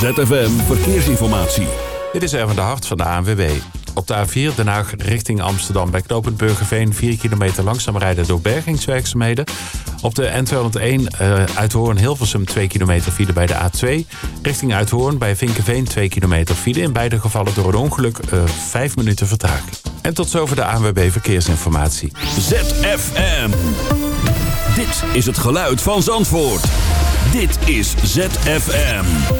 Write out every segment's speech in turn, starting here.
ZFM Verkeersinformatie. Dit is even de hart van de ANWB. Op de A4 Den Haag richting Amsterdam bij knooppunt Burgerveen... 4 kilometer langzaam rijden door bergingswerkzaamheden. Op de N201 uh, Uithoorn Hilversum 2 kilometer file bij de A2. Richting Uithoorn bij Vinkenveen 2 kilometer file. In beide gevallen door een ongeluk uh, 5 minuten vertraging. En tot zover de ANWB Verkeersinformatie. ZFM. Dit is het geluid van Zandvoort. Dit is ZFM.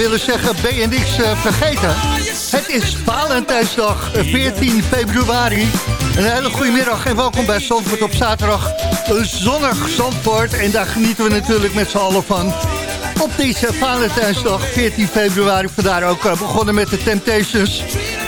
Willen zeggen, niks uh, vergeten? Het is Valentijnsdag, 14 februari. Een hele goede middag en welkom bij Zandvoort op zaterdag. Een zonnig Zandvoort en daar genieten we natuurlijk met z'n allen van. Op deze Valentijnsdag, 14 februari, vandaar ook uh, begonnen met de Temptations.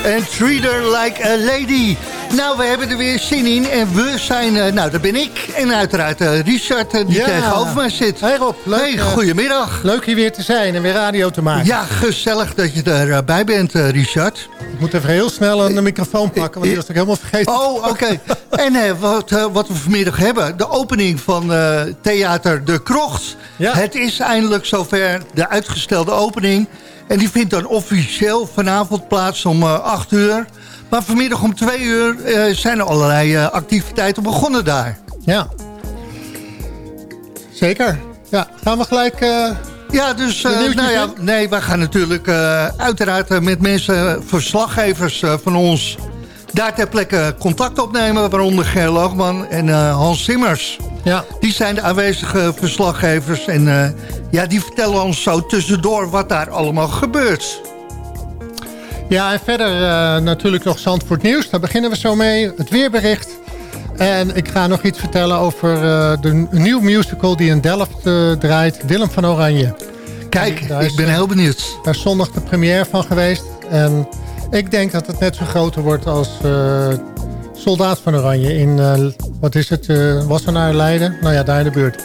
En treat her like a lady. Nou, we hebben er weer zin in en we zijn, uh, nou, dat ben ik. En uiteraard uh, Richard, uh, die ja. tegenover mij zit. Hey Rob, leuk. Hey, goedemiddag. Leuk hier weer te zijn en weer radio te maken. Ja, gezellig dat je erbij bent, Richard. Ik moet even heel snel een microfoon pakken, want die was ik helemaal vergeten. Oh, oké. Okay. en wat, wat we vanmiddag hebben, de opening van Theater De Krocht. Ja. Het is eindelijk zover, de uitgestelde opening. En die vindt dan officieel vanavond plaats om 8 uur. Maar vanmiddag om twee uur uh, zijn er allerlei uh, activiteiten begonnen daar. Ja. Zeker. Ja, gaan we gelijk... Uh, ja, dus nou ja, nee, wij gaan natuurlijk uiteraard met mensen, verslaggevers van ons... daar ter plekke contact opnemen, waaronder Ger Loogman en Hans Simmers. Ja. Die zijn de aanwezige verslaggevers en ja, die vertellen ons zo tussendoor wat daar allemaal gebeurt. Ja, en verder uh, natuurlijk nog Zandvoort Nieuws. Daar beginnen we zo mee. Het weerbericht. En ik ga nog iets vertellen over uh, de nieuwe musical die in Delft uh, draait. Willem van Oranje. Kijk, ik ben heel benieuwd. Daar is zondag de première van geweest. En ik denk dat het net zo groter wordt als Soldaat van Oranje in, wat is het, Wassenaar Leiden. Nou ja, daar in de buurt.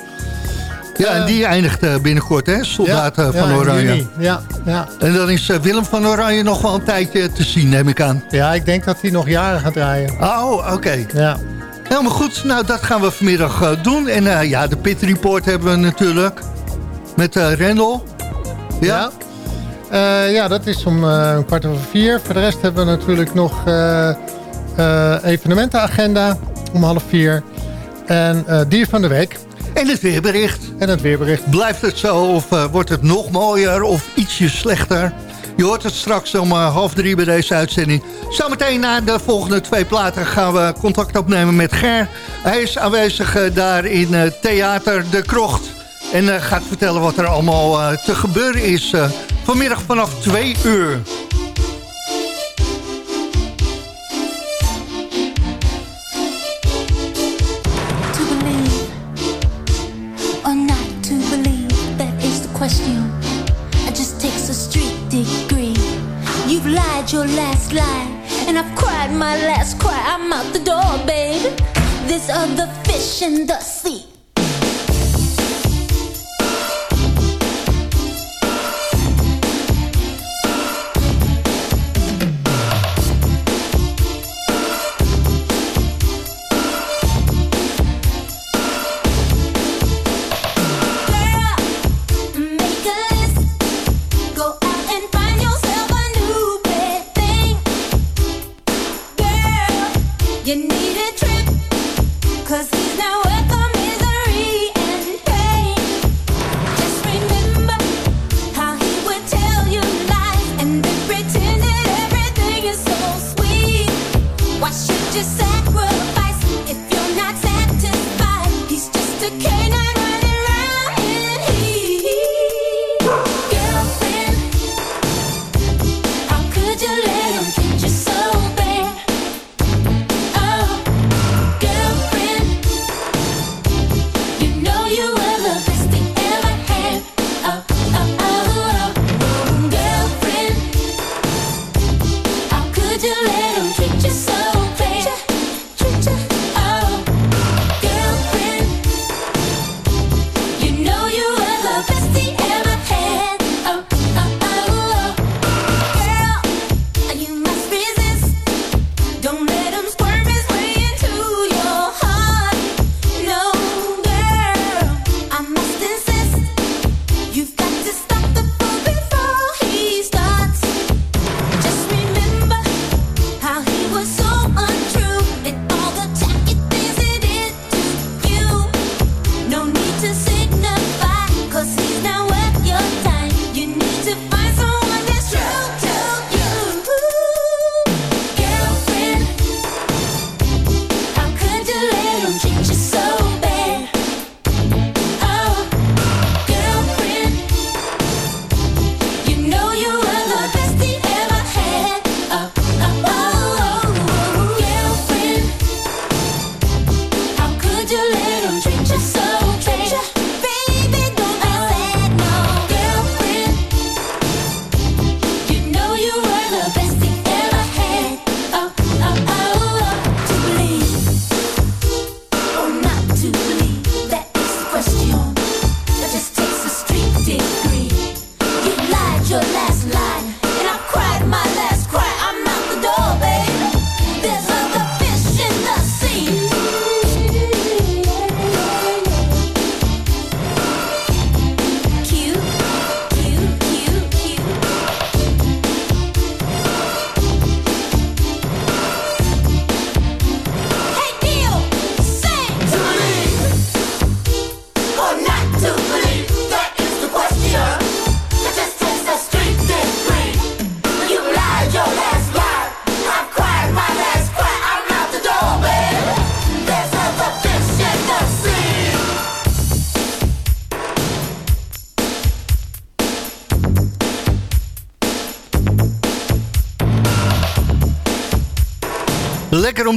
Ja, en die eindigt eh, binnenkort, hè? Soldaten van Oranje. Ja, ja. En dan is eh, Willem van Oranje nog wel een tijdje te zien, neem ik aan. Ja, ik denk dat hij nog jaren gaat draaien. Oh, oké. Ja. Helemaal goed. Nou, dat gaan we vanmiddag doen. En ja, de Pit Report hebben we natuurlijk. Met uh, Rendel. Ja? Ja. ja, dat is om een kwart over vier. Voor de rest hebben we natuurlijk nog evenementenagenda om half vier. En dier van de week. En het weerbericht. En het weerbericht. Blijft het zo of uh, wordt het nog mooier of ietsje slechter? Je hoort het straks om uh, half drie bij deze uitzending. Zometeen na de volgende twee platen gaan we contact opnemen met Ger. Hij is aanwezig uh, daar in Theater De Krocht. En gaat vertellen wat er allemaal te gebeuren is vanmiddag vanaf twee uur. And I've cried my last cry. I'm out the door, babe. There's other fish in the sea.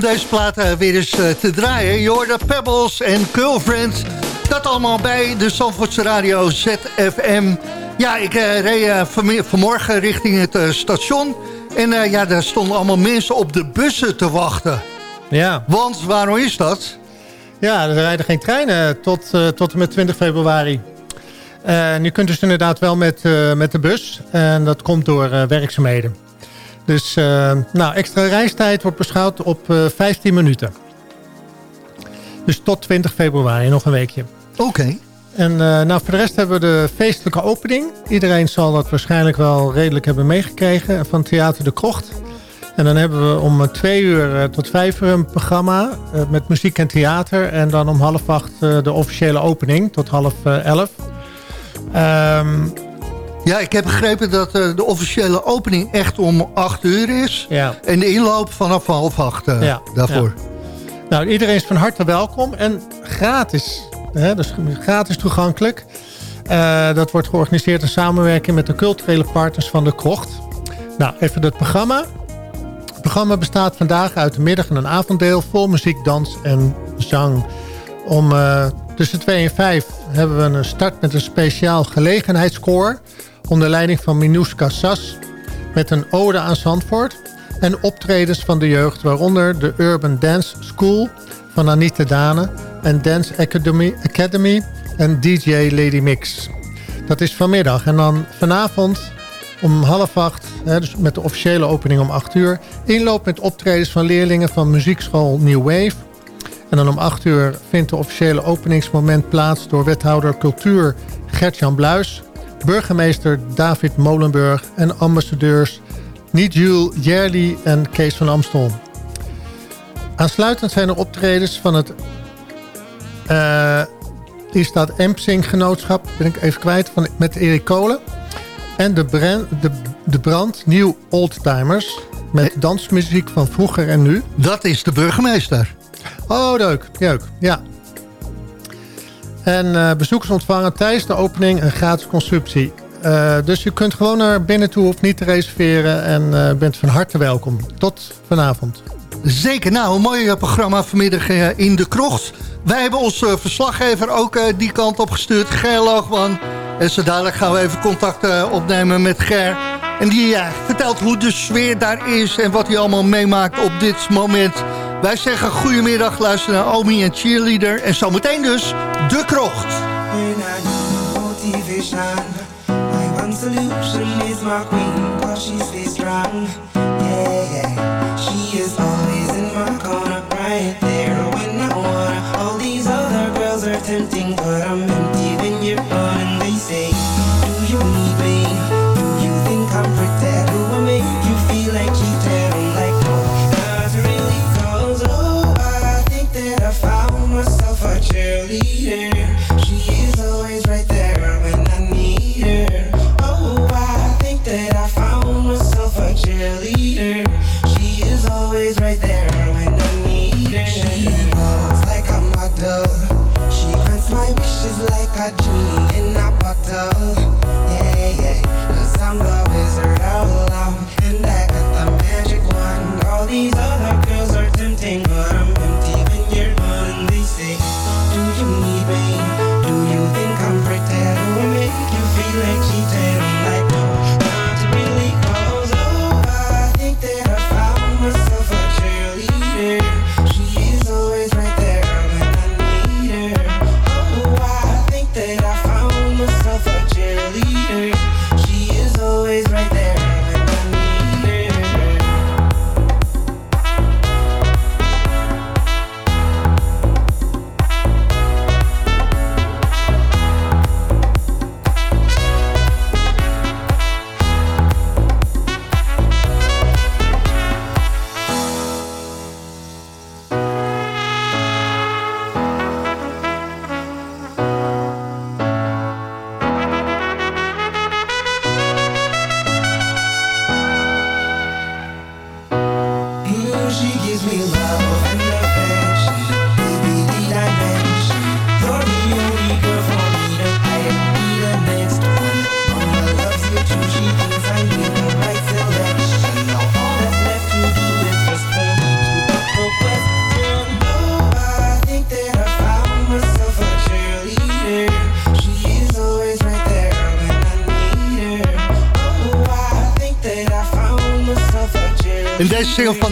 Om deze plaat weer eens te draaien. Je hoorde Pebbles en Girlfriend. Dat allemaal bij de Zandvoortse Radio ZFM. Ja, ik reed vanmorgen richting het station. En ja, daar stonden allemaal mensen op de bussen te wachten. Ja. Want waarom is dat? Ja, er rijden geen treinen tot, tot en met 20 februari. Uh, nu kunt dus inderdaad wel met, uh, met de bus. En dat komt door uh, werkzaamheden. Dus nou, extra reistijd wordt beschouwd op 15 minuten. Dus tot 20 februari, nog een weekje. Oké. En nou, voor de rest hebben we de feestelijke opening. Iedereen zal dat waarschijnlijk wel redelijk hebben meegekregen van Theater de Krocht. En dan hebben we om twee uur tot vijf uur een programma met muziek en theater. En dan om half acht de officiële opening tot half elf. Um, ja, ik heb begrepen dat uh, de officiële opening echt om 8 uur is. Ja. En de inloop vanaf half 8 uh, ja, daarvoor. Ja. Nou, iedereen is van harte welkom en gratis. Hè, dus gratis toegankelijk. Uh, dat wordt georganiseerd in samenwerking met de culturele partners van de Krocht. Nou, even het programma. Het programma bestaat vandaag uit een middag- en een avonddeel... vol muziek, dans en zang. Om Tussen 2 en 5 hebben we een start met een speciaal gelegenheidskoor... onder leiding van Minouska Sas... met een ode aan Zandvoort... en optredens van de jeugd... waaronder de Urban Dance School van Anita Dane... en Dance Academy, Academy en DJ Lady Mix. Dat is vanmiddag. En dan vanavond om half acht, hè, dus met de officiële opening om acht uur... inloop met optredens van leerlingen van muziekschool New Wave... En dan om 8 uur vindt de officiële openingsmoment plaats... door wethouder cultuur Gert-Jan Bluis... burgemeester David Molenburg en ambassadeurs Nidjul Jerli en Kees van Amstel. Aansluitend zijn er optredens van het... Uh, hier staat Empsing Genootschap, ben ik even kwijt, van, met Erik Kolen. En de, brand, de, de brand Nieuw Oldtimers met dansmuziek van vroeger en nu. Dat is de burgemeester. Oh, leuk. leuk. Ja. En uh, bezoekers ontvangen tijdens de opening een gratis consumptie. Uh, dus je kunt gewoon naar binnen toe of niet te reserveren. En uh, bent van harte welkom. Tot vanavond. Zeker. Nou, een mooi programma vanmiddag in de krocht. Wij hebben onze verslaggever ook die kant op gestuurd. Ger Loogman. En zo dadelijk gaan we even contact opnemen met Ger. En die vertelt hoe de sfeer daar is en wat hij allemaal meemaakt op dit moment. Wij zeggen goedemiddag, luister naar Omi en Cheerleader. En zometeen dus De Krocht. She is always in my corner,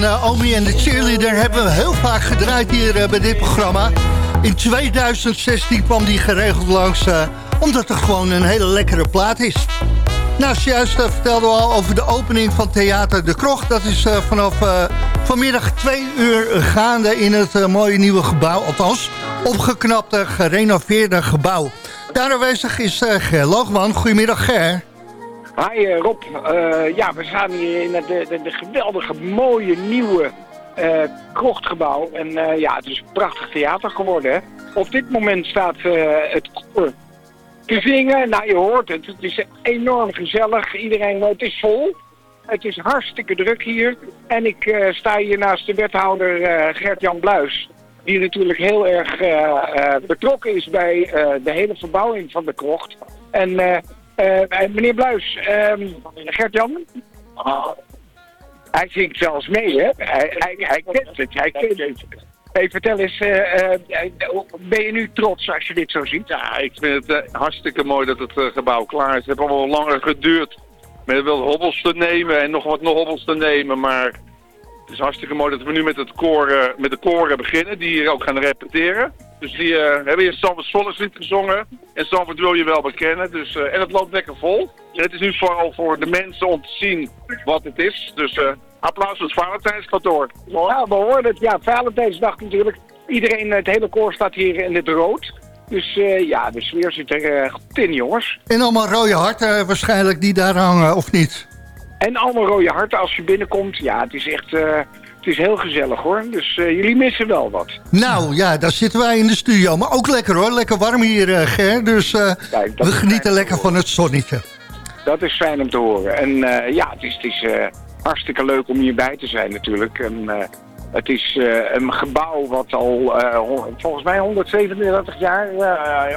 van uh, Omi en de Cheerleader hebben we heel vaak gedraaid hier bij dit programma. In 2016 kwam die geregeld langs, omdat het gewoon een hele lekkere plaat is. Nou, juist vertelden we al over de opening van Theater De Krocht. Dat is vanaf vanmiddag twee uur gaande in het mooie nieuwe gebouw. Althans, opgeknapte, gerenoveerde gebouw. Daar aanwezig is Ger Loogman. Goedemiddag Ger. Hi uh, Rob. Uh, ja, we staan hier in de, de, de geweldige, mooie, nieuwe krochtgebouw. En ja, het is een prachtig theater geworden. Op dit moment staat het koor te zingen. Nou, je hoort het. Het is enorm gezellig. Iedereen, het is vol. Het is hartstikke druk hier. En ik sta hier naast de wethouder Gert-Jan Bluis die natuurlijk heel erg uh, uh, betrokken is bij uh, de hele verbouwing van de krocht. En meneer Bluis, um, Gert-Jan, hij zingt zelfs mee, hè? Hij, hij, kent het, hij kent het. Hey, vertel eens, ben je nu trots als je dit zo ziet? Ja, ik vind het hartstikke mooi dat het gebouw klaar is. Het heeft allemaal langer geduurd met wel hobbels te nemen en nog wat nog hobbels te nemen, maar het is hartstikke mooi dat we nu met, het koor, met de koren beginnen, die hier ook gaan repeteren. Dus die uh, hebben hier Sanford Sollerslied gezongen. En Sanford wil je wel bekennen. Dus, uh, en het loopt lekker vol. En het is nu vooral voor de mensen om te zien wat het is. Dus applaus voor het Valentijnskantoor. Ja, we horen het. Ja, Valentijnsdag natuurlijk. Iedereen, het hele koor staat hier in het rood. Dus ja, de sfeer zit er goed in, jongens. En allemaal rode harten waarschijnlijk die daar hangen, of niet? En allemaal rode harten als je binnenkomt. Ja, het is echt... Het is heel gezellig hoor. Dus uh, jullie missen wel wat. Nou ja, daar zitten wij in de studio. Maar ook lekker hoor. Lekker warm hier, uh, Ger. Dus Kijk, we genieten lekker van het zonnetje. Dat is fijn om te horen. En ja, het is, het is hartstikke leuk om hierbij te zijn natuurlijk. En het is een gebouw wat al volgens mij 137 jaar, ja,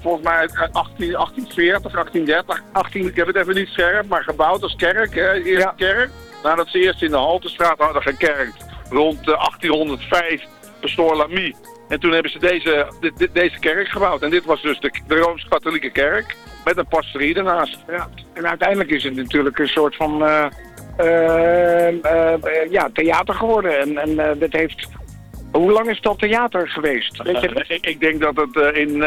volgens mij 18, 1840, 1830, 18, ik heb het even niet scherp, maar gebouwd als kerk, eerste ja. kerk. Nadat ze eerst in de Haltestraat hadden gekerkt, rond 1805 pastoor Lamy. En toen hebben ze deze, de, deze kerk gebouwd. En dit was dus de, de Rooms-Katholieke kerk met een pastorie ernaast. Ja. En uiteindelijk is het natuurlijk een soort van uh, uh, ja, theater geworden. En, en dat heeft... Hoe lang is dat theater geweest? Weet je ik, ik, denk dat het in...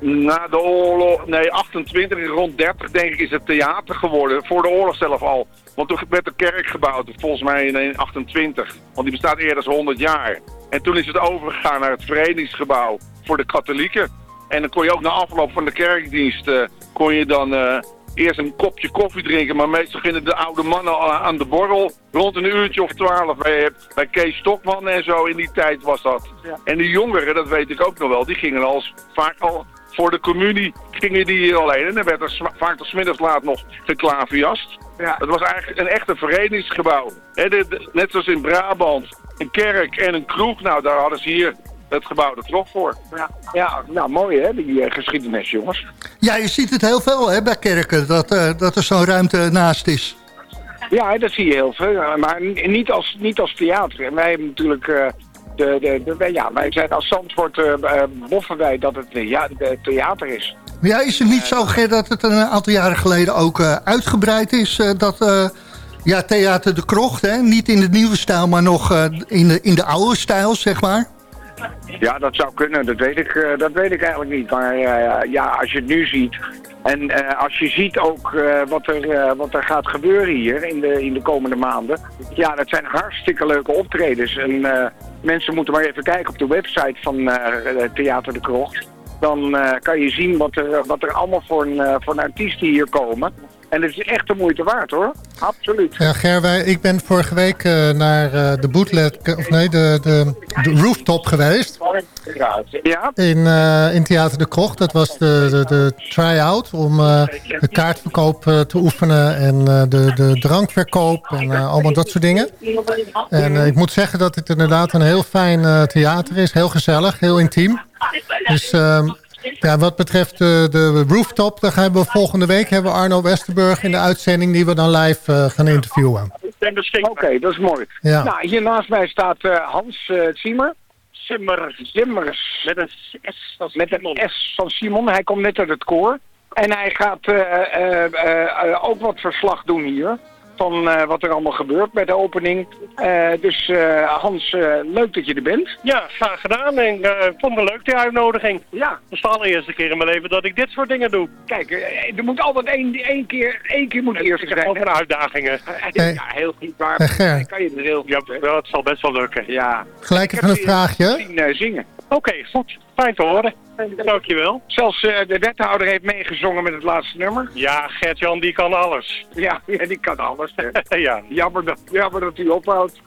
na de oorlog... Nee, 28 rond 30 denk ik is het theater geworden. Voor de oorlog zelf al. Want toen werd de kerk gebouwd, volgens mij in 28. Want die bestaat eerder dan 100 jaar. En toen is het overgegaan naar het verenigingsgebouw voor de katholieken. En dan kon je ook na afloop van de kerkdienst... kon je dan eerst een kopje koffie drinken. Maar meestal gingen de oude mannen aan de borrel rond een uurtje of twaalf. Bij, bij Kees Stokman en zo in die tijd was dat. En de jongeren, dat weet ik ook nog wel, die gingen al vaak al voor de communie gingen die hier alleen. En dan werd er vaak tot middags laat nog geklaviast. Ja. Het was eigenlijk een echte verenigingsgebouw. net zoals in Brabant, een kerk en een kroeg. Nou, daar hadden ze hier het gebouw er toch voor. Ja, ja nou mooi hè, die uh, geschiedenis jongens. Ja, je ziet het heel veel hè, bij kerken, dat, uh, dat er zo'n ruimte naast is. Ja, dat zie je heel veel, maar niet als, niet als theater. En wij hebben natuurlijk... Uh, de, de, de, ja, wij zijn als Zandvoort uh, boffen wij dat het ja, theater is. Ja, is het niet zo, Ger, dat het een aantal jaren geleden ook uitgebreid is... dat ja, Theater de Krocht, hè? niet in de nieuwe stijl, maar nog in, de, in de oude stijl, zeg maar... Ja, dat zou kunnen. Dat weet ik, dat weet ik eigenlijk niet. Maar ja, als je het nu ziet... En uh, als je ziet ook wat, er, wat er gaat gebeuren hier in de, in de komende maanden... Ja, dat zijn hartstikke leuke optredens. En mensen moeten maar even kijken op de website van Theater de Krocht. Dan kan je zien wat er, wat er allemaal voor, een, voor artiesten hier komen. En het is echt de moeite waard hoor. Absoluut. Ja, Gerwij, ik ben vorige week uh, naar uh, de bootleg, of nee, de, de, de, rooftop geweest. Ja. In, uh, in Theater de Krocht. Dat was de, de, de try-out om de kaartverkoop te oefenen en de, de drankverkoop en allemaal dat soort dingen. En ik moet zeggen dat het inderdaad een heel fijn theater is. Heel gezellig, heel intiem. Dus ehm, ja, wat betreft de, de rooftop, dan gaan we volgende week hebben we Arno Westerburg in de uitzending die we dan live uh, gaan interviewen. Oké, dat is mooi. Ja. Nou, hier naast mij staat uh, Hans uh, Zimmer. Zimmer. Zimmers. Met een S van Met een S van Simon. Hij komt net uit het koor. En hij gaat ook wat verslag doen hier. Van eh, wat er allemaal gebeurt bij de opening. Eh, dus eh, Hans, leuk dat je er bent. Ja, graag gedaan. En ik vond het leuk, die uitnodiging. Ja. Dat is de allereerste keer in mijn leven dat ik dit soort dingen doe. Kijk, er moet altijd één, één keer, één keer moet eerst zijn. Over uitdagingen. Ja, heel goed. Maar Hey, kan je er heel Ja, wel, het zal best wel lukken. Ja. Gelijk Ik even heb een je vraagje. zien zingen. Oké, goed. Fijn te horen. Dankjewel. Zelfs eh, de wethouder heeft meegezongen met het laatste nummer. Ja, Gert-Jan die kan alles. Ja, ja die kan alles. hè. ja. jammer, dat, jammer dat u ophoudt.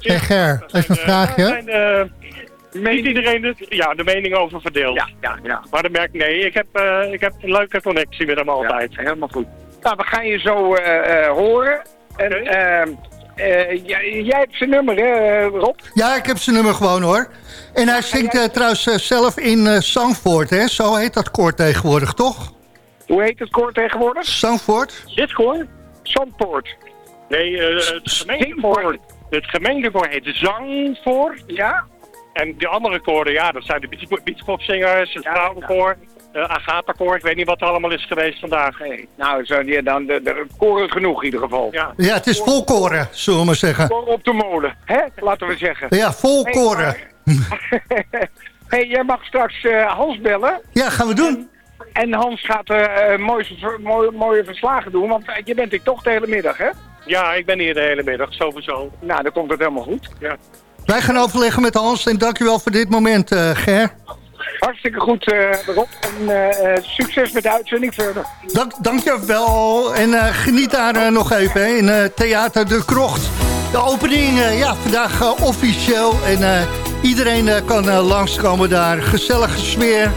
Hey Ger, even een vraagje. zijn, eh, niet iedereen het, ja, de mening over verdeeld. Ja, ja, ja. Maar dan merk ik, nee, ik heb, eh, ik heb een leuke connectie met hem altijd. Ja, helemaal goed. Nou, we gaan je zo eh, eh, horen. En. Eh, jij, hebt zijn nummer, hè, Rob? Ja, ik heb zijn nummer gewoon hoor. En hij zingt eh, trouwens eh, zelf in eh Zandvoort, hè? Zo heet dat koor tegenwoordig, toch? Hoe heet het koor tegenwoordig? Zandvoort? Dit koor? Zandpoort. Nee, eh, het gemeentekoor. Het gemeentekoor heet Zangvoor. Ja? En de andere koren, ja, dat zijn de beach- beachpopzingers, het vrouwenkoor, uh, Agatha-koor. Ik weet niet wat er allemaal is geweest vandaag. Nee. Nou, zo, ja, dan de, de koren genoeg in ieder geval. Ja. Ja, het is vol koren, zullen we maar zeggen. Koren op de molen, hè? Laten we zeggen. Ja, vol Hey, koren. hey, jij mag straks eh, Hans bellen. Ja, gaan we doen. En Hans gaat eh, eh, mooie, mooie, mooie verslagen doen, want eh, je bent hier toch de hele middag, hè? ja, ik ben hier de hele middag, sowieso. Nou, dan komt het helemaal goed. Ja. Wij gaan overleggen met Hans en dankjewel voor dit moment, eh Ger. Hartstikke goed, eh Rob. En eh, eh, succes met de uitzending verder. Dank, dankjewel. En geniet daar nog even hè, in Theater de Krocht. De opening, ja, vandaag officieel. En iedereen kan langskomen daar. Gezellige sfeer.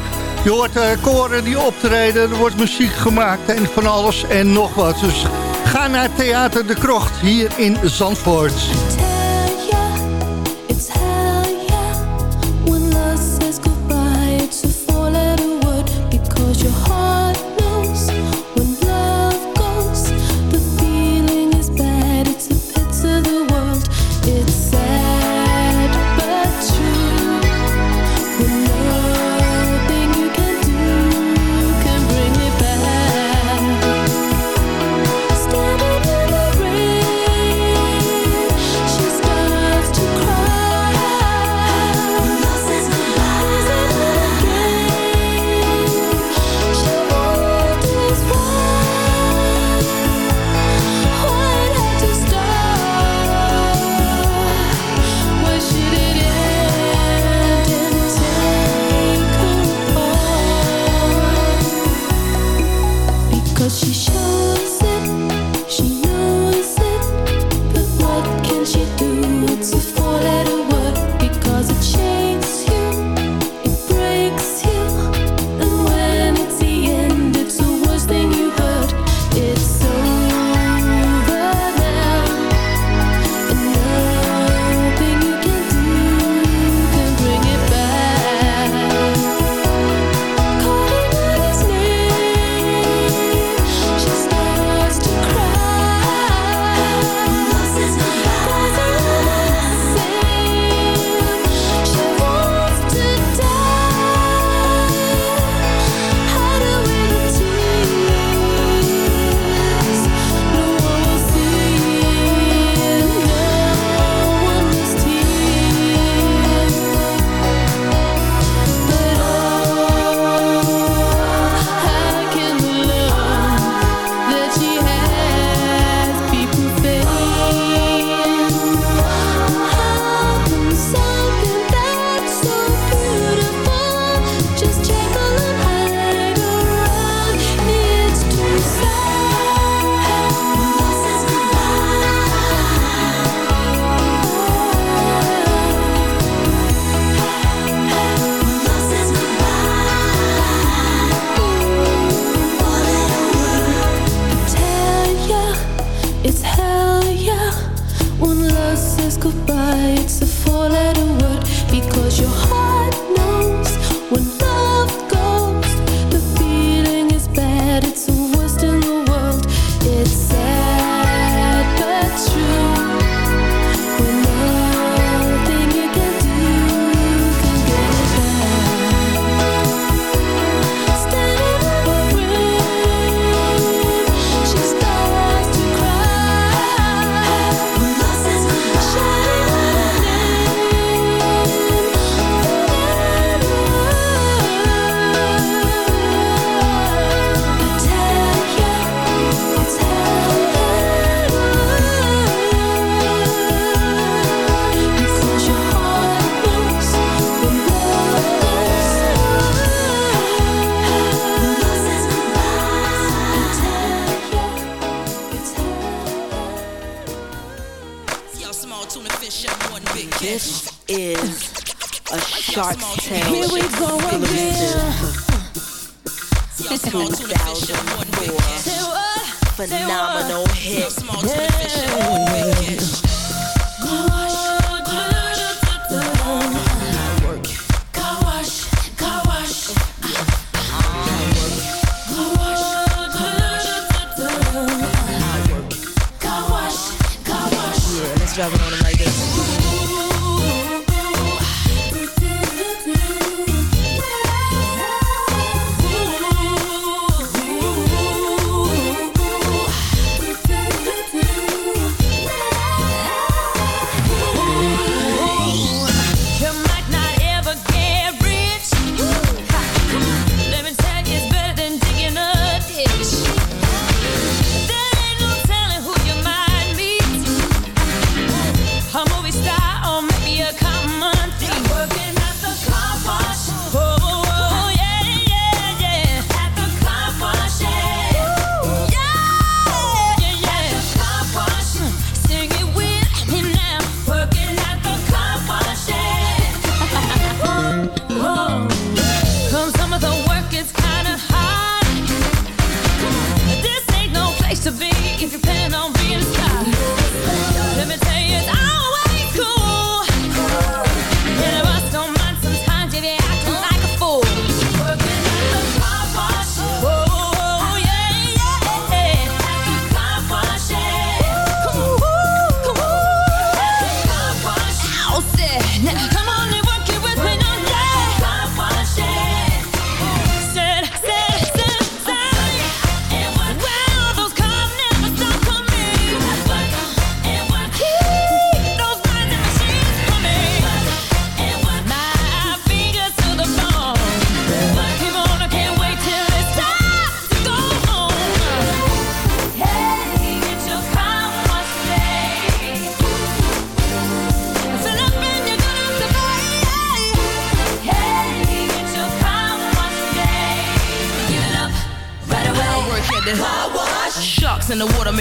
Je hoort eh, koren die optreden. Er wordt muziek gemaakt en van alles en nog wat. Dus ga naar Theater de Krocht hier in Zandvoort. Here we go again. exclusive 2004 phenomenal hit. Yeah,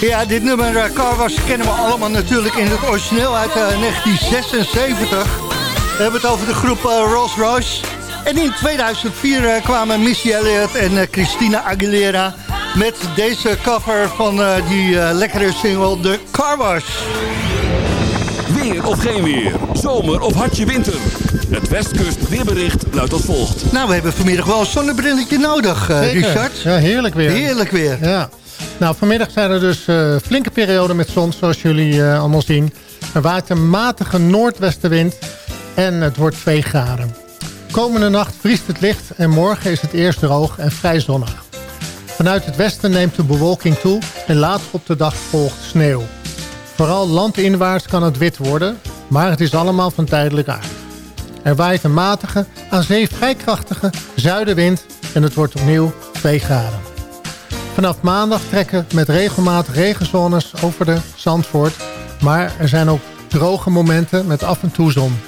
Ja, dit nummer uh, Car Wash kennen we allemaal natuurlijk in het origineel uit eh, 1976. We hebben het over de groep eh, Rolls Royce. En in 2004 eh, kwamen Missy Elliott en eh, Christina Aguilera... met deze cover van eh, die eh, lekkere single The Car Wash. Weer of geen weer. Zomer of hartje winter. Het Westkust weerbericht luidt als volgt. Nou, we hebben vanmiddag wel een zonnebrilletje nodig, eh. Richard. Ja, heerlijk weer. Heerlijk weer. Ja. Nou, vanmiddag zijn er dus eh, flinke perioden met zon, zoals jullie eh, allemaal zien. Er waait een matige noordwestenwind en het wordt 2 graden. Komende nacht vriest het licht en morgen is het eerst droog en vrij zonnig. Vanuit het westen neemt de bewolking toe en later op de dag volgt sneeuw. Vooral landinwaarts kan het wit worden, maar het is allemaal van tijdelijk aard. Er waait een matige, aan zee vrij krachtige zuidenwind en het wordt opnieuw 2 graden. Vanaf maandag trekken met regelmatig regenzones over de Zandvoort. Maar er zijn ook droge momenten met af en toe zon.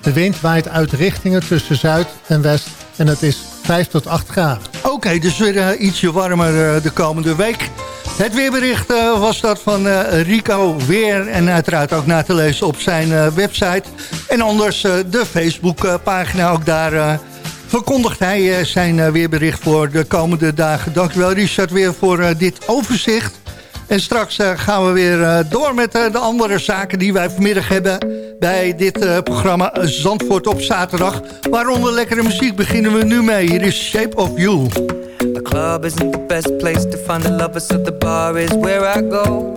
De wind waait uit richtingen tussen zuid en west en het is 5 tot 8 graden. Oké, dus weer eh, ietsje warmer eh, de komende week. Het weerbericht eh, was dat van Rico Weer. En uiteraard ook na te lezen op zijn website. En anders de Facebookpagina. Ook daar verkondigt hij eh, zijn eh, weerbericht voor de komende dagen. Dankjewel Richard weer voor eh, dit overzicht. En straks gaan we weer door met de andere zaken die wij vanmiddag hebben. bij dit programma Zandvoort op zaterdag. Waaronder lekkere muziek beginnen we nu mee. Hier is Shape of You. The club isn't the best place to find the lovers, so the bar is where I go.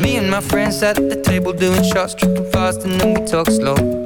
Me and my friends at the table doing shots, tripping fast, and then we talk slow.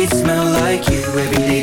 Sheets smell like you. Every day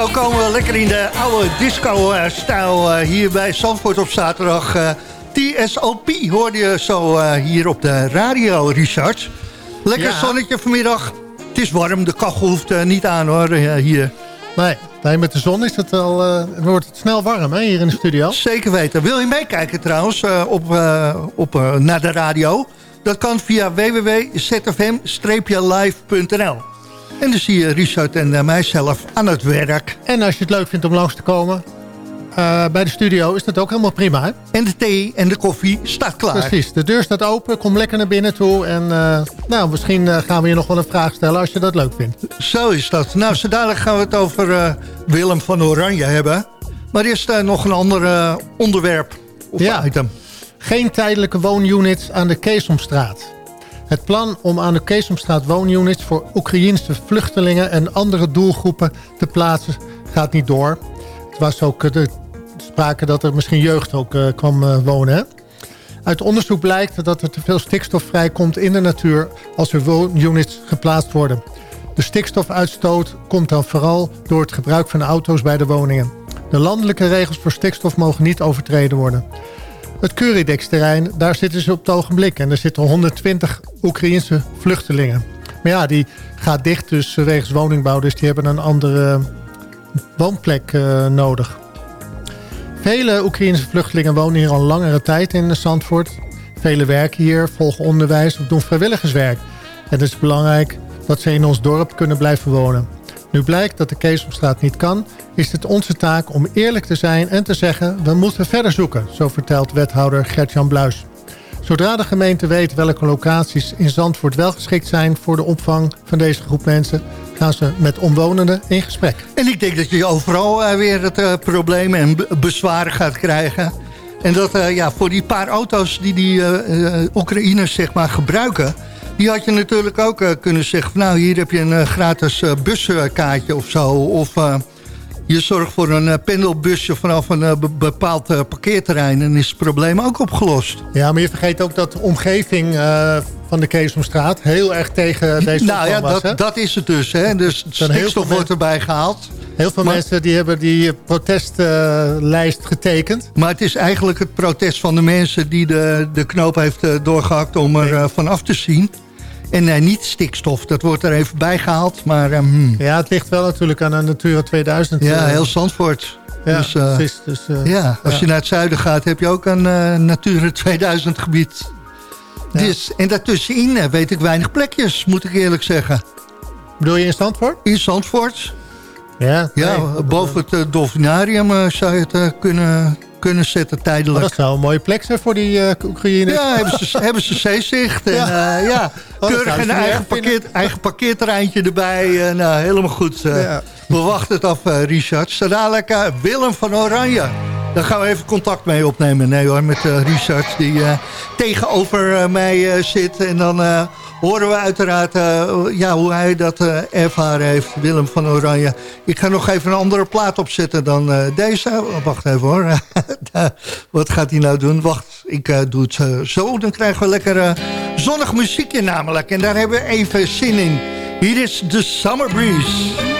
Zo komen we lekker in de oude disco-stijl eh, hier bij Zandvoort op zaterdag. Eh, TSOP hoorde je zo eh, hier op de radio, Richard. Lekker Ja. zonnetje vanmiddag. Het is warm, de kachel hoeft niet aan hoor, hier. Nee, nee, met de zon is het al, eh, wordt het snel warm hè, hier in de studio. Zeker weten. Wil je meekijken trouwens op, op, naar de radio? Dat kan via www.zfm-live.nl En dan zie je Richard en eh, mijzelf aan het werk. En als je het leuk vindt om langs te komen eh, bij de studio is dat ook helemaal prima. Hè? En de thee en de koffie staat klaar. Precies, de deur staat open, kom lekker naar binnen toe. En eh, nou, misschien gaan we je nog wel een vraag stellen als je dat leuk vindt. Zo is dat. Nou, zo dadelijk gaan we het over Willem van Oranje hebben. Maar eerst nog een ander onderwerp of Ja. item. Geen tijdelijke woonunits aan de Keesomstraat. Het plan om aan de Keesomstraat woonunits voor Oekraïense vluchtelingen en andere doelgroepen te plaatsen gaat niet door. Het was ook eh, sprake dat er misschien jeugd ook eh, kwam eh, wonen. Uit onderzoek blijkt dat er te veel stikstof vrijkomt in de natuur als er woonunits geplaatst worden. De stikstofuitstoot komt dan vooral door het gebruik van auto's bij de woningen. De landelijke regels voor stikstof mogen niet overtreden worden. Het Curidex-terrein, daar zitten ze op het ogenblik. En er zitten 120 Oekraïense vluchtelingen. Maar ja, die gaat dicht dus wegens woningbouw. Dus die hebben een andere woonplek eh, nodig. Vele Oekraïense vluchtelingen wonen hier al langere tijd in Zandvoort. Velen werken hier, volgen onderwijs of doen vrijwilligerswerk. Het is belangrijk dat ze in ons dorp kunnen blijven wonen. Nu blijkt dat de Keesomstraat niet kan, is het onze taak om eerlijk te zijn en te zeggen... we moeten verder zoeken, zo vertelt wethouder Gert-Jan Bluis. Zodra de gemeente weet welke locaties in Zandvoort wel geschikt zijn... voor de opvang van deze groep mensen... gaan ze met omwonenden in gesprek. En ik denk dat je overal eh, weer het eh, probleem en be- bezwaren gaat krijgen. En dat eh, ja, voor die paar auto's die die eh, Oekraïners zeg maar, gebruiken... die had je natuurlijk ook eh, kunnen zeggen... nou, hier heb je een eh, gratis eh, buskaartje of zo. Of je zorgt voor een pendelbusje vanaf een be- bepaald parkeerterrein... en is het probleem ook opgelost. Ja, maar je vergeet ook dat de omgeving van de Keesomstraat... heel erg tegen deze nou ja, was, dat, dat is het dus. Hè? Dus heel stikstof wordt erbij gehaald. Heel veel Maar- mensen die hebben die protestlijst getekend. Maar het is eigenlijk het protest van de mensen die de, de knoop heeft eh, doorgehakt om er eh, van af te zien. En eh, niet stikstof, dat wordt er even bijgehaald. Maar eh, hmm. Ja, het ligt wel natuurlijk aan de Natura 2000. ja, eh, heel Zandvoort. ja, dus, precies. Dus, ja, als ja. je naar het zuiden gaat, heb je ook een eh Natura 2000 gebied. Ja. Dus, en daartussenin weet ik weinig plekjes, moet ik eerlijk zeggen. Bedoel je in Zandvoort? In Zandvoort, Ja, ja, boven het uh, dolfinarium zou je het eh, kunnen, kunnen zetten tijdelijk. dat zou een mooie plek zijn voor die eh Oekraïners. Ja, hebben ze, hebben ze zeezicht. En, Ja. ja. ja, dat keurig zouden een eigen, parkeer, eigen parkeerterreintje erbij. En, nou, helemaal goed. eh. Ja. We wachten het af, eh, Richard. Dadelijk eh, Willem van Oranje. Daar gaan we even contact mee opnemen. Nee hoor, met eh, Richard die eh, tegenover eh, mij eh, zit. En dan eh, horen we uiteraard eh, ja, hoe hij dat eh, ervaren heeft. Willem van Oranje. Ik ga nog even een andere plaat opzetten dan eh, deze. Oh, wacht even hoor. Wat gaat hij nou doen? Wacht, ik doe het zo. Dan krijgen we lekker zonnig muziekje namelijk. En daar hebben we even zin in. Hier is The Summer Breeze.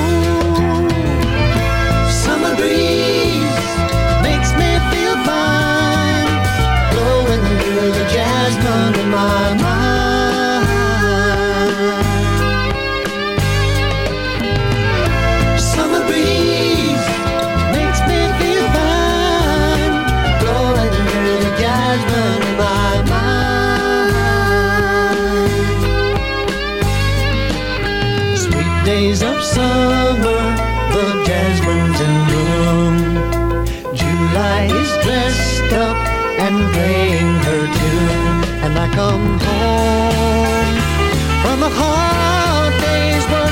Summer, the jasmine's in bloom. July is dressed up and playing her tune, and I come home from a hard day's work,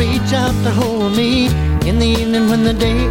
reach out to hold me. In the evening when the day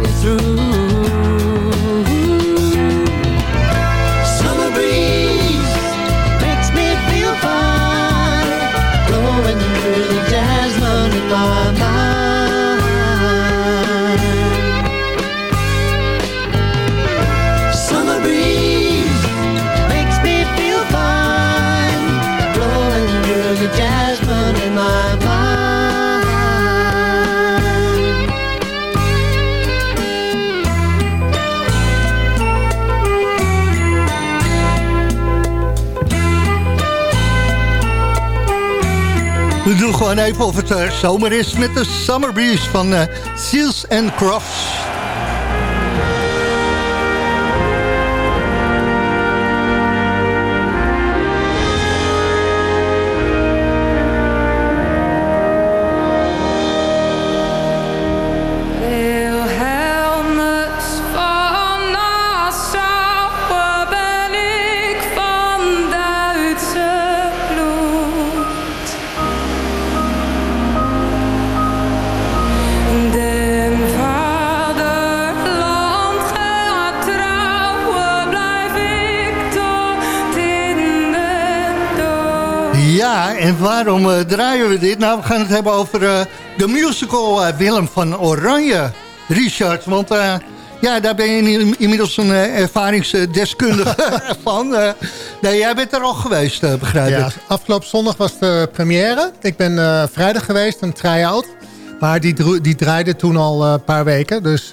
gewoon even of het eh, zomer is met de Summer Breeze van eh, Seals and Crofts. En waarom eh, draaien we dit? Nou, we gaan het hebben over eh, de musical eh, Willem van Oranje, Richard. Want ja, daar ben je in- inmiddels een ervaringsdeskundige van. Nee, jij bent er al geweest, begrijp Ja, ik. afgelopen zondag was de première. Ik ben vrijdag geweest, een try-out. Maar die, die draaide toen al een paar weken. Dus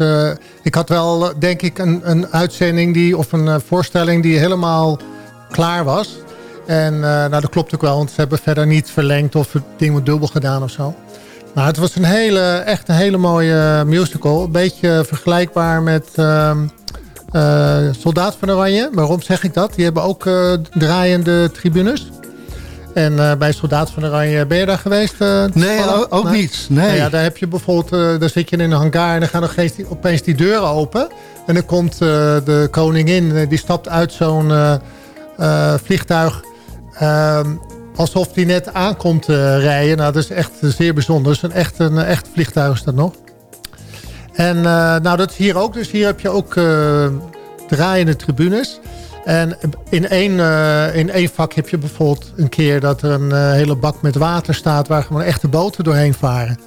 ik had wel, denk ik, een, een uitzending die, of een voorstelling die helemaal klaar was. En eh, nou, dat klopt ook wel, want ze hebben verder niet verlengd of het ding wordt dubbel gedaan of zo. Maar het was een hele, echt een hele mooie musical. Een beetje vergelijkbaar met ehm, eh, Soldaat van Oranje. Waarom zeg ik dat? Die hebben ook eh, draaiende tribunes. En eh, bij Soldaat van Oranje, ben je daar geweest? eh, Nee, ook, niet. Nee. Nou ja, daar heb je bijvoorbeeld, eh, daar zit je in een hangar en dan gaan opeens die, opeens die deuren open. En dan komt eh, de koningin, eh, die stapt uit zo'n eh, eh, vliegtuig ehm, alsof die net aankomt eh, rijden. Nou, dat is echt zeer bijzonder. Dat is een echt, een echt vliegtuig is dat nog. En eh, nou, dat is hier ook. Dus hier heb je ook eh, draaiende tribunes. En in één, in één vak heb je bijvoorbeeld een keer dat er een hele bak met water staat... waar gewoon echte boten doorheen varen.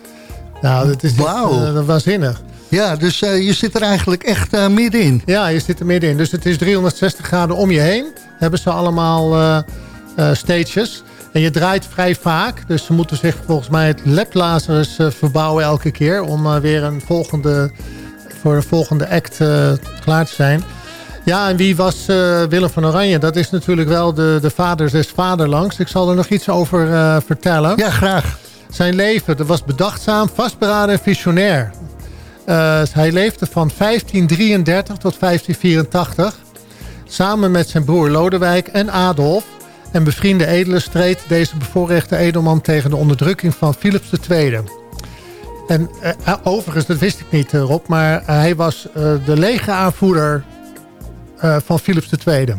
Nou, dat is echt, eh, waanzinnig. Ja, dus je zit er eigenlijk echt middenin. Ja, je zit er middenin. Dus het is 360 graden om je heen. Hebben ze allemaal stages. En je draait vrij vaak. Dus ze moeten zich volgens mij het laplazers eh, verbouwen elke keer. Om eh, weer een volgende, voor de volgende act eh, klaar te zijn. Ja, en wie was eh, Willem van Oranje? Dat is natuurlijk wel de, de vader des vaderlangs. Ik zal er nog iets over eh, vertellen. Ja, graag. Zijn leven, dat was bedachtzaam, vastberaden en visionair. Eh, hij leefde van 1533 tot 1584. Samen met zijn broer Lodewijk en Adolf en bevriende edelen streed deze bevoorrechte edelman tegen de onderdrukking van Philips II. En eh, overigens, dat wist ik niet eh, Rob, maar hij was eh, de legeraanvoerder eh, van Philips II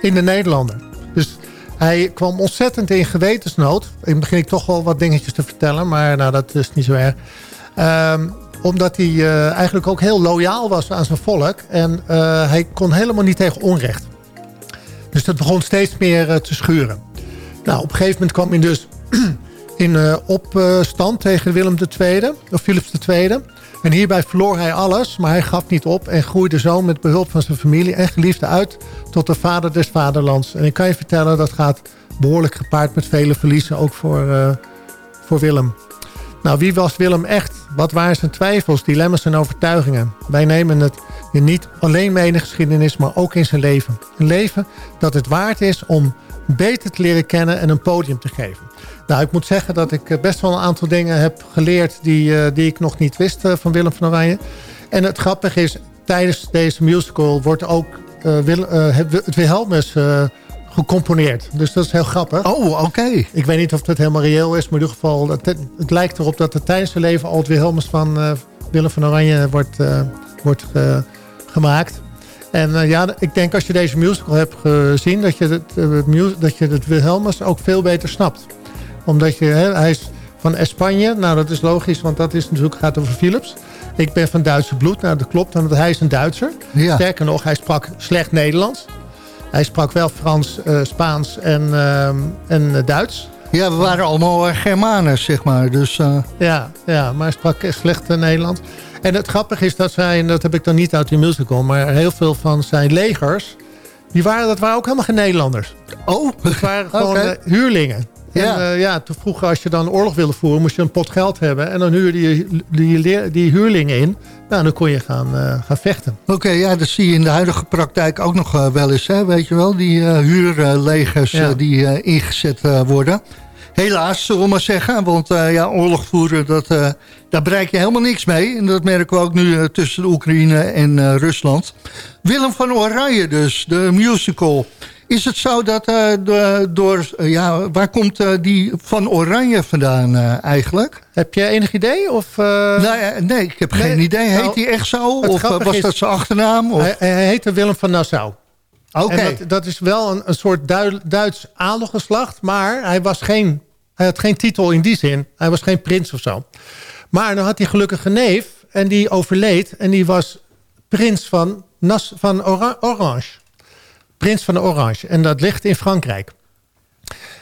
in de Nederlanden. Dus hij kwam ontzettend in gewetensnood. Ik begin ik toch wel wat dingetjes te vertellen, maar nou, dat is niet zo erg. Ehm, omdat hij eh, eigenlijk ook heel loyaal was aan zijn volk. En eh, hij kon helemaal niet tegen onrecht. Dus dat begon steeds meer eh, te schuren. Nou, op een gegeven moment kwam hij dus in eh, opstand tegen Willem II, of Philips II. En hierbij verloor hij alles, maar hij gaf niet op... en groeide zo met behulp van zijn familie en geliefde uit... tot de vader des vaderlands. En ik kan je vertellen, dat gaat behoorlijk gepaard met vele verliezen... ook voor, eh, voor Willem. Nou, wie was Willem echt? Wat waren zijn twijfels, dilemma's en overtuigingen? Wij nemen het hier niet alleen mee in de geschiedenis, maar ook in zijn leven. Een leven dat het waard is om beter te leren kennen en een podium te geven. Nou, ik moet zeggen dat ik eh, best wel een aantal dingen heb geleerd... die, eh, die ik nog niet wist eh, van Willem van Oranje. En het grappige is, tijdens deze musical wordt ook eh, het Wilhelmus gecomponeerd. Dus dat is heel grappig. Oh, oké. Ik weet niet of dat helemaal reëel is, maar in ieder geval... Het, het lijkt erop dat er tijdens zijn leven al het Wilhelmus van eh, Willem van Oranje wordt, eh, wordt eh, gemaakt. En ja, ik denk als je deze musical hebt gezien... dat je het, dat je het Wilhelmus ook veel beter snapt. Omdat je, hè, hij is van Spanje. Nou, dat is logisch, want dat is natuurlijk, gaat over Philips. Ik ben van Duitse bloed. Nou, dat klopt, want hij is een Duitser. Ja. Sterker nog, hij sprak slecht Nederlands. Hij sprak wel Frans, eh, Spaans en, ehm, en eh, Duits. Ja, we waren allemaal eh, Germanen, zeg maar. Dus Ja, ja, maar hij sprak echt slecht Nederlands. En het grappige is dat zij, en dat heb ik dan niet uit die musical... maar heel veel van zijn legers... Die waren, dat waren ook helemaal geen Nederlanders. Oh, dat waren gewoon huurlingen. Ja. En, eh, ja, toen vroeger als je dan oorlog wilde voeren... moest je een pot geld hebben. En dan huurde je die, leer- die huurlingen in. Nou, dan kon je gaan, eh, gaan vechten. Oké, ja, dat zie je in de huidige praktijk ook nog eh, wel eens, hè, weet je wel. Die huurlegers Ja. die ingezet worden. Helaas, zullen we maar zeggen. Want ja, oorlog voeren, dat, daar bereik je helemaal niks mee. En dat merken we ook nu tussen de Oekraïne en Rusland. Willem van Oranje dus, de musical. Is het zo dat eh, door... eh, ja, waar komt eh, die van Oranje vandaan eigenlijk? Heb je enig idee? Of, eh, Nou, nee, ik heb Nee, geen idee. Heet nou, hij echt zo? Of was is- dat zijn achternaam? Of? Hij, hij heette Willem van Nassau. Oké. Dat, dat is wel een, een soort Dui- Duits adelgeslacht. Maar hij, was geen, hij had geen titel in die zin. Hij was geen prins of zo. Maar dan had hij gelukkig een neef. En die overleed. En die was prins van, Nas, van Ora- Orange. Prins van Orange. En dat ligt in Frankrijk.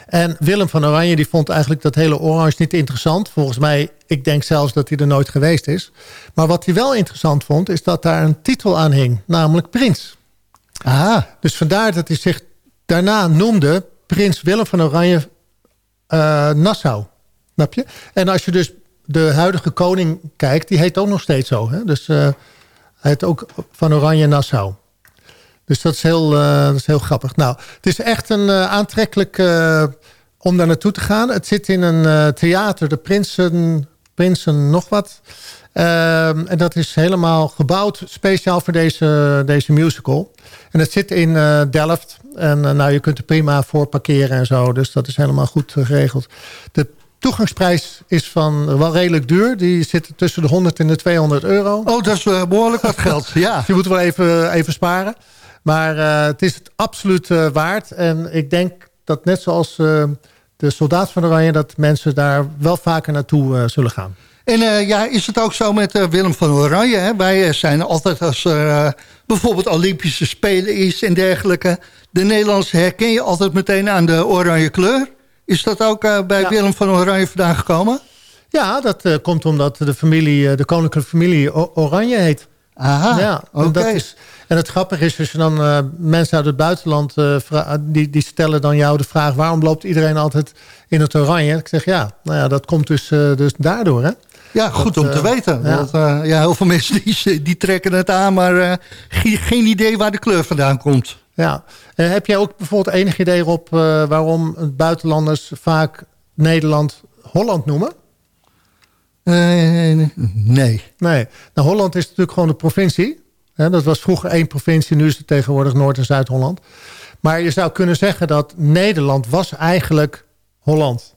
En Willem van Oranje die vond eigenlijk dat hele Orange niet interessant. Volgens mij, ik denk zelfs dat hij er nooit geweest is. Maar wat hij wel interessant vond, is dat daar een titel aan hing. Namelijk prins. Aha. Dus vandaar dat hij zich daarna noemde Prins Willem van Oranje eh, Nassau. Snap je? En als je dus de huidige koning kijkt, die heet ook nog steeds zo. Hè? Dus eh, hij heet ook van Oranje Nassau. Dus dat is heel, eh, dat is heel grappig. Nou, het is echt een eh, aantrekkelijk eh, om daar naartoe te gaan. Het zit in een theater, de Prinsen, Prinsen nog wat. Ehm, en dat is helemaal gebouwd speciaal voor deze, deze musical. En het zit in Delft. En nou, je kunt er prima voor parkeren en zo. Dus dat is helemaal goed geregeld. De toegangsprijs is van wel redelijk duur. Die zit tussen de 100 en de 200 euro. Oh, dat is eh, behoorlijk wat geld. Ja. Dus je moet wel even, even sparen. Maar eh, het is het absoluut eh, waard. En ik denk dat net zoals eh, de Soldaat van Oranje... dat mensen daar wel vaker naartoe zullen gaan. En ja, is het ook zo met Willem van Oranje? Hè? Wij zijn altijd als er bijvoorbeeld Olympische Spelen is en dergelijke... de Nederlandse herken je altijd meteen aan de oranje kleur. Is dat ook bij Ja. Willem van Oranje vandaan gekomen? Ja, dat komt omdat de, familie, de koninklijke familie Oranje heet. Aha, ja, oké. En het grappige is, als je dan eh, mensen uit het buitenland... eh, vra- die, die stellen dan jou de vraag... waarom loopt iedereen altijd in het oranje? Ik zeg, ja, nou ja dat komt dus, eh, dus daardoor, hè? Ja, goed Dat, om te eh, weten. ja. Want eh, ja, heel veel mensen die, die trekken het aan... maar eh, ge- geen idee waar de kleur vandaan komt. Ja. Eh, heb jij ook bijvoorbeeld enig idee op eh, waarom buitenlanders vaak Nederland Holland noemen? Eh, nee. Nee. Nou, Holland is natuurlijk gewoon een provincie. Dat was vroeger één provincie, nu is het tegenwoordig Noord- en Zuid-Holland. Maar je zou kunnen zeggen dat Nederland was eigenlijk Holland.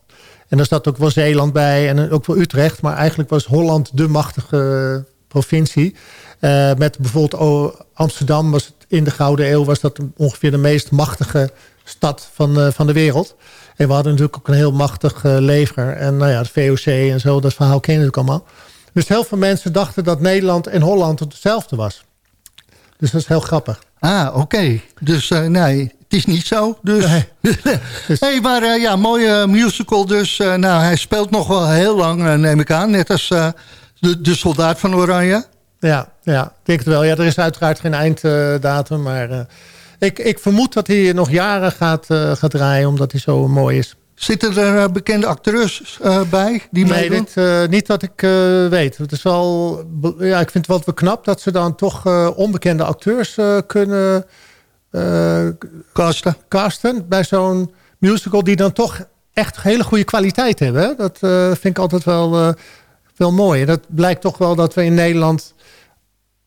En daar staat ook wel Zeeland bij en ook wel Utrecht. Maar eigenlijk was Holland de machtige provincie. Eh, met bijvoorbeeld Amsterdam was het in de Gouden Eeuw... was dat ongeveer de meest machtige stad van, eh, van de wereld. En we hadden natuurlijk ook een heel machtig eh, leger. En nou ja, het VOC en zo, dat verhaal ken je natuurlijk allemaal. Dus heel veel mensen dachten dat Nederland en Holland hetzelfde was. Dus dat is heel grappig. Ah, oké. Dus eh, nee, het is niet zo. Dus. Dus- hey, maar eh, ja, mooie musical. Dus eh, nou, hij speelt nog wel heel lang, eh, neem ik aan. Net als eh, de, de soldaat van Oranje. Ja, ja, ik denk het wel. Ja, er is uiteraard geen einddatum. maar eh, ik, ik vermoed dat hij nog jaren gaat, eh, gaat draaien, omdat hij zo mooi is. Zitten er eh, bekende acteurs eh, bij die Nee, meedoen? dit, eh, niet dat ik weet. Het is wel, ja, ik vind het wel knap dat ze dan toch onbekende acteurs kunnen casten. casten bij zo'n musical die dan toch echt hele goede kwaliteit hebben. Dat vind ik altijd wel, wel mooi. En dat blijkt toch wel dat we in Nederland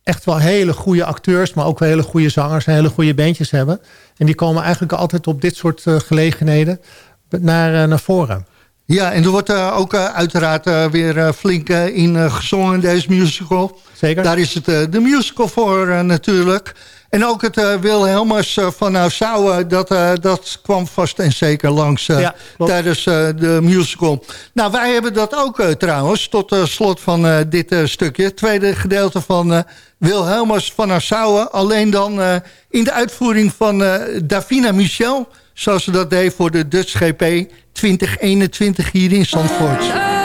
echt wel hele goede acteurs, maar ook wel hele goede zangers en hele goede bandjes hebben. En die komen eigenlijk altijd op dit soort gelegenheden naar, eh, naar voren. Ja, en er wordt eh, ook eh, uiteraard weer flink in gezongen in deze musical. Zeker. Daar is het de musical voor natuurlijk. En ook het Wilhelmus van Nassau, dat, dat kwam vast en zeker langs Ja, tijdens de musical. Nou, wij hebben dat ook trouwens, tot slot van dit stukje. Het tweede gedeelte van Wilhelmus van Nassau. Alleen dan in de uitvoering van Davina Michel. Zoals ze dat deed voor de Dutch GP 2021 hier in Zandvoort.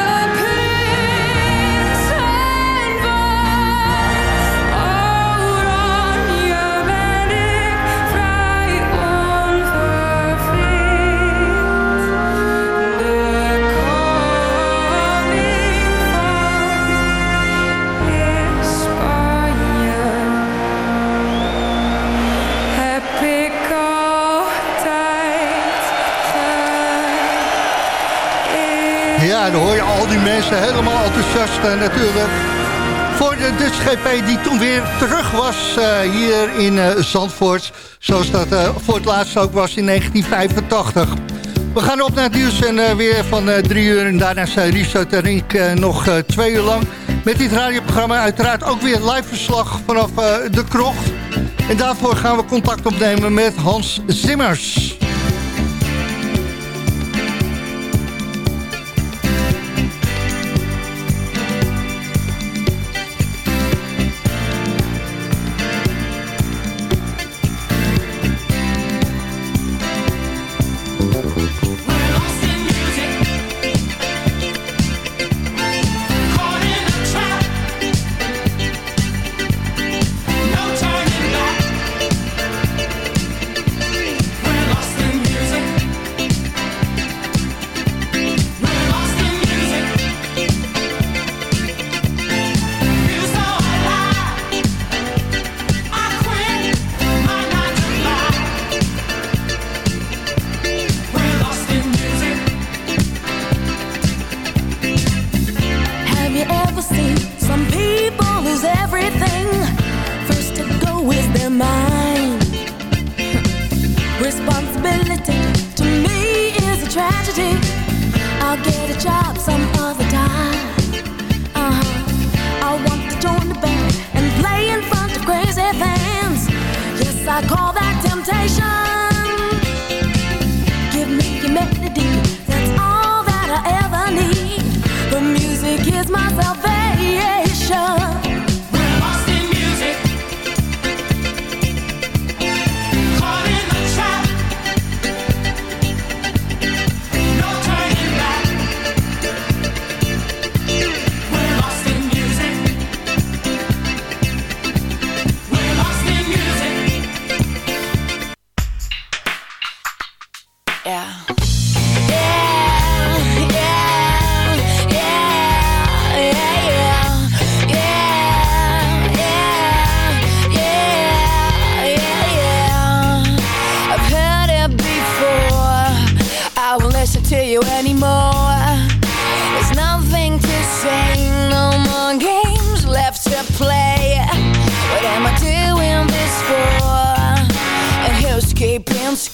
Mensen helemaal enthousiast eh, natuurlijk. Voor de Dutch GP die toen weer terug was eh, hier in eh, Zandvoort. Zoals dat voor het laatst ook was in 1985. We gaan op naar het nieuws en weer van drie uur. En daarna zijn Richard en ik nog twee uur lang. Met dit radioprogramma uiteraard ook weer live verslag vanaf de krocht. En daarvoor gaan we contact opnemen met Hans Zimmers.